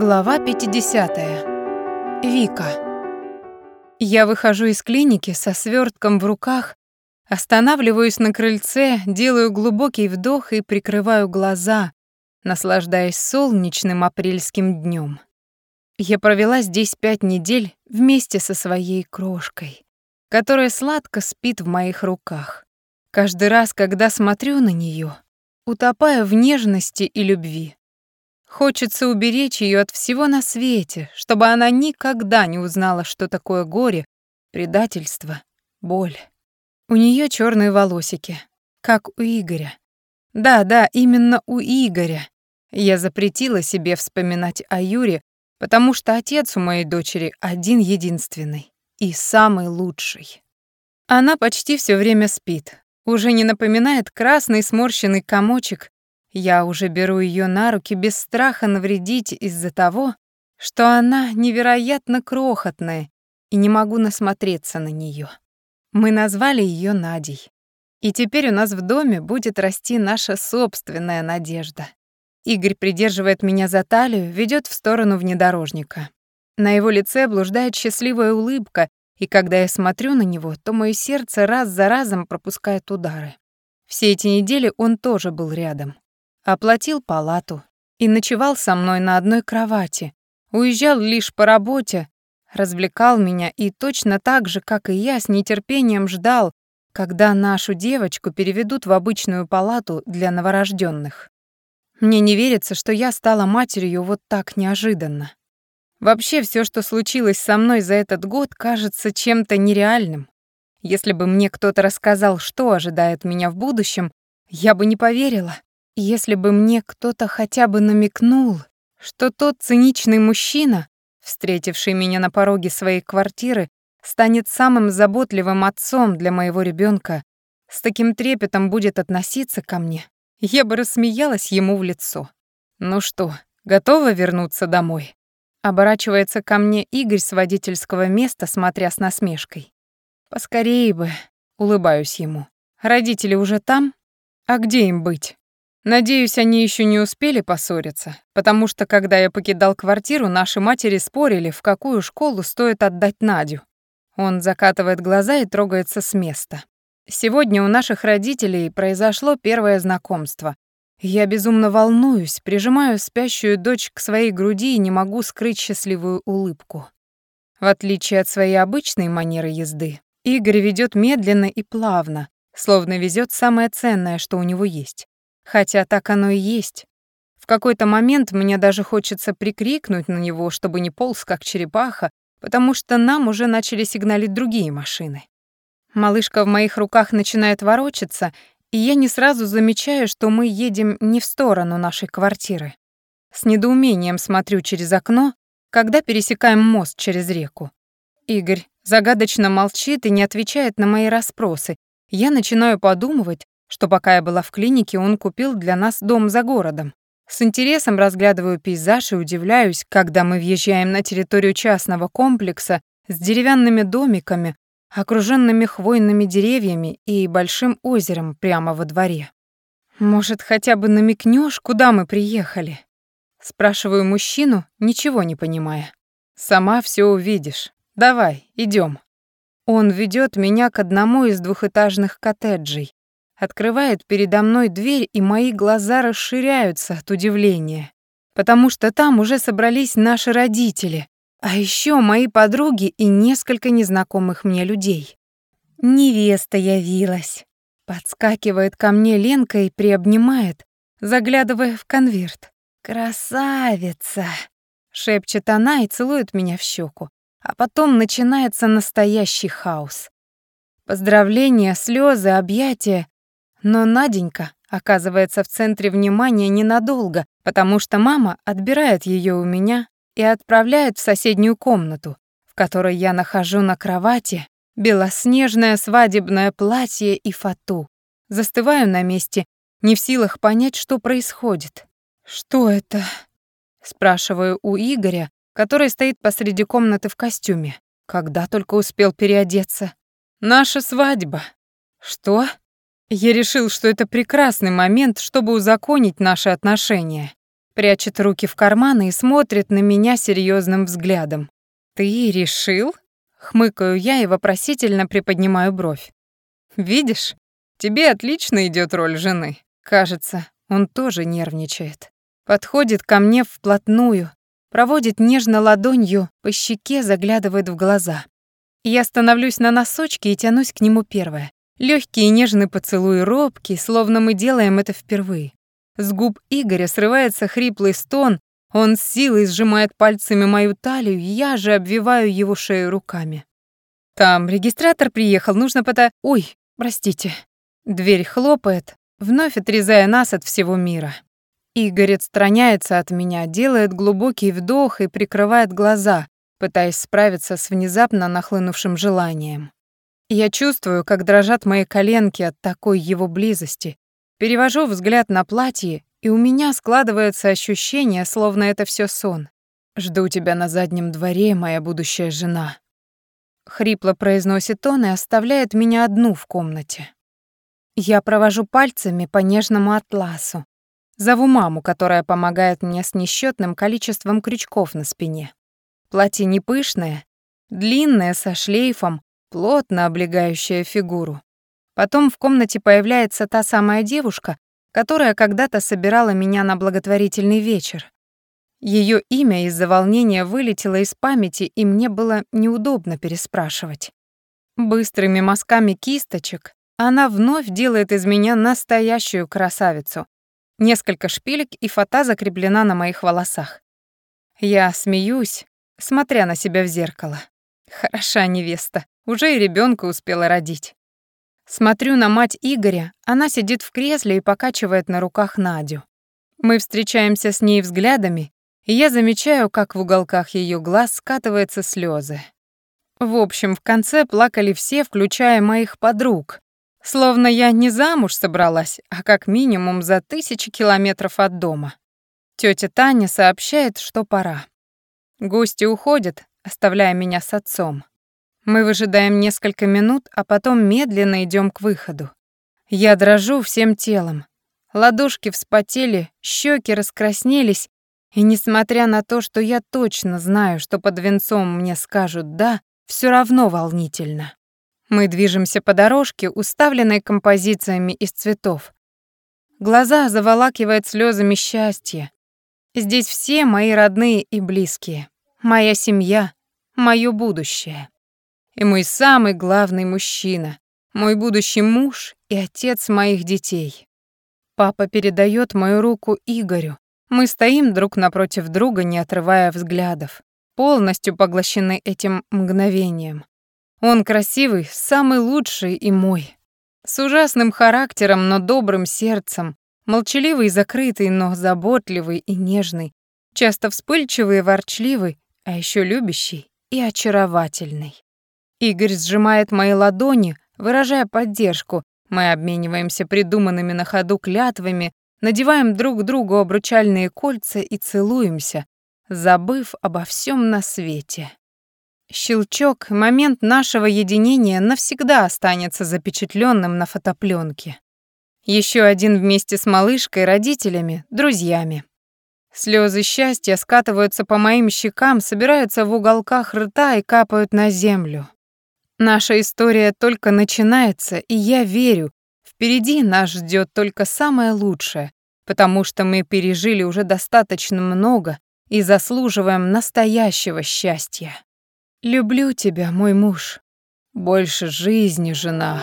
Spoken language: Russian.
Глава 50. Вика. Я выхожу из клиники со свертком в руках, останавливаюсь на крыльце, делаю глубокий вдох и прикрываю глаза, наслаждаясь солнечным апрельским днем. Я провела здесь пять недель вместе со своей крошкой, которая сладко спит в моих руках. Каждый раз, когда смотрю на нее, утопая в нежности и любви. Хочется уберечь ее от всего на свете, чтобы она никогда не узнала, что такое горе, предательство, боль. У нее черные волосики, как у Игоря. Да, да, именно у Игоря. Я запретила себе вспоминать о Юре, потому что отец у моей дочери один единственный и самый лучший. Она почти все время спит, уже не напоминает красный сморщенный комочек, я уже беру ее на руки без страха навредить из-за того, что она невероятно крохотная и не могу насмотреться на нее. Мы назвали ее Надей. И теперь у нас в доме будет расти наша собственная надежда. Игорь придерживает меня за талию, ведет в сторону внедорожника. На его лице блуждает счастливая улыбка, и когда я смотрю на него, то мое сердце раз за разом пропускает удары. Все эти недели он тоже был рядом оплатил палату и ночевал со мной на одной кровати, уезжал лишь по работе, развлекал меня и точно так же, как и я, с нетерпением ждал, когда нашу девочку переведут в обычную палату для новорожденных. Мне не верится, что я стала матерью вот так неожиданно. Вообще все, что случилось со мной за этот год, кажется чем-то нереальным. Если бы мне кто-то рассказал, что ожидает меня в будущем, я бы не поверила. Если бы мне кто-то хотя бы намекнул, что тот циничный мужчина, встретивший меня на пороге своей квартиры, станет самым заботливым отцом для моего ребенка, с таким трепетом будет относиться ко мне, я бы рассмеялась ему в лицо. «Ну что, готова вернуться домой?» Оборачивается ко мне Игорь с водительского места, смотря с насмешкой. «Поскорее бы», — улыбаюсь ему. «Родители уже там? А где им быть?» Надеюсь, они еще не успели поссориться, потому что, когда я покидал квартиру, наши матери спорили, в какую школу стоит отдать Надю. Он закатывает глаза и трогается с места. Сегодня у наших родителей произошло первое знакомство. Я безумно волнуюсь, прижимаю спящую дочь к своей груди и не могу скрыть счастливую улыбку. В отличие от своей обычной манеры езды, Игорь ведет медленно и плавно, словно везет самое ценное, что у него есть. Хотя так оно и есть. В какой-то момент мне даже хочется прикрикнуть на него, чтобы не полз как черепаха, потому что нам уже начали сигналить другие машины. Малышка в моих руках начинает ворочаться, и я не сразу замечаю, что мы едем не в сторону нашей квартиры. С недоумением смотрю через окно, когда пересекаем мост через реку. Игорь загадочно молчит и не отвечает на мои расспросы. Я начинаю подумывать, что пока я была в клинике, он купил для нас дом за городом. С интересом разглядываю пейзаж и удивляюсь, когда мы въезжаем на территорию частного комплекса с деревянными домиками, окруженными хвойными деревьями и большим озером прямо во дворе. «Может, хотя бы намекнешь, куда мы приехали?» Спрашиваю мужчину, ничего не понимая. «Сама все увидишь. Давай, идем. Он ведет меня к одному из двухэтажных коттеджей, открывает передо мной дверь, и мои глаза расширяются от удивления, потому что там уже собрались наши родители, а еще мои подруги и несколько незнакомых мне людей. Невеста явилась. Подскакивает ко мне Ленка и приобнимает, заглядывая в конверт. «Красавица!» — шепчет она и целует меня в щеку. А потом начинается настоящий хаос. Поздравления, слезы, объятия но Наденька оказывается в центре внимания ненадолго, потому что мама отбирает ее у меня и отправляет в соседнюю комнату, в которой я нахожу на кровати белоснежное свадебное платье и фату. Застываю на месте, не в силах понять, что происходит. «Что это?» — спрашиваю у Игоря, который стоит посреди комнаты в костюме. Когда только успел переодеться. «Наша свадьба». «Что?» Я решил, что это прекрасный момент, чтобы узаконить наши отношения. прячет руки в карманы и смотрит на меня серьезным взглядом. «Ты решил?» — хмыкаю я и вопросительно приподнимаю бровь. «Видишь, тебе отлично идет роль жены. Кажется, он тоже нервничает. Подходит ко мне вплотную, проводит нежно ладонью по щеке, заглядывает в глаза. Я становлюсь на носочки и тянусь к нему первая. Легкий и нежный поцелуй робкий, словно мы делаем это впервые. С губ Игоря срывается хриплый стон, он с силой сжимает пальцами мою талию, я же обвиваю его шею руками. Там регистратор приехал, нужно пота... Ой, простите. Дверь хлопает, вновь отрезая нас от всего мира. Игорь отстраняется от меня, делает глубокий вдох и прикрывает глаза, пытаясь справиться с внезапно нахлынувшим желанием. Я чувствую, как дрожат мои коленки от такой его близости. Перевожу взгляд на платье, и у меня складывается ощущение, словно это все сон. «Жду тебя на заднем дворе, моя будущая жена». Хрипло произносит он и оставляет меня одну в комнате. Я провожу пальцами по нежному атласу, Зову маму, которая помогает мне с несчетным количеством крючков на спине. Платье не пышное, длинное, со шлейфом, плотно облегающее фигуру. Потом в комнате появляется та самая девушка, которая когда-то собирала меня на благотворительный вечер. Ее имя из-за волнения вылетело из памяти, и мне было неудобно переспрашивать. Быстрыми мазками кисточек она вновь делает из меня настоящую красавицу, Несколько шпилек, и фата закреплена на моих волосах. Я смеюсь, смотря на себя в зеркало. Хороша невеста, уже и ребенка успела родить. Смотрю на мать Игоря, она сидит в кресле и покачивает на руках Надю. Мы встречаемся с ней взглядами, и я замечаю, как в уголках ее глаз скатываются слезы. В общем, в конце плакали все, включая моих подруг, Словно я не замуж собралась, а как минимум за тысячи километров от дома. Тётя Таня сообщает, что пора. Гости уходят, оставляя меня с отцом. Мы выжидаем несколько минут, а потом медленно идём к выходу. Я дрожу всем телом. Ладошки вспотели, щеки раскраснелись, и несмотря на то, что я точно знаю, что под венцом мне скажут «да», всё равно волнительно. Мы движемся по дорожке, уставленной композициями из цветов. Глаза заволакивает слезами счастья. Здесь все мои родные и близкие. Моя семья, моё будущее. И мой самый главный мужчина, мой будущий муж и отец моих детей. Папа передает мою руку Игорю. Мы стоим друг напротив друга, не отрывая взглядов, полностью поглощены этим мгновением. Он красивый, самый лучший и мой. С ужасным характером, но добрым сердцем, молчаливый и закрытый, но заботливый и нежный, часто вспыльчивый и ворчливый, а еще любящий и очаровательный. Игорь сжимает мои ладони, выражая поддержку. Мы обмениваемся придуманными на ходу клятвами, надеваем друг другу обручальные кольца и целуемся, забыв обо всем на свете. Щелчок, момент нашего единения навсегда останется запечатленным на фотопленке. Еще один вместе с малышкой, родителями, друзьями. Слезы счастья скатываются по моим щекам, собираются в уголках рта и капают на землю. Наша история только начинается, и я верю, впереди нас ждет только самое лучшее, потому что мы пережили уже достаточно много и заслуживаем настоящего счастья. Люблю тебя, мой муж. Больше жизни, жена.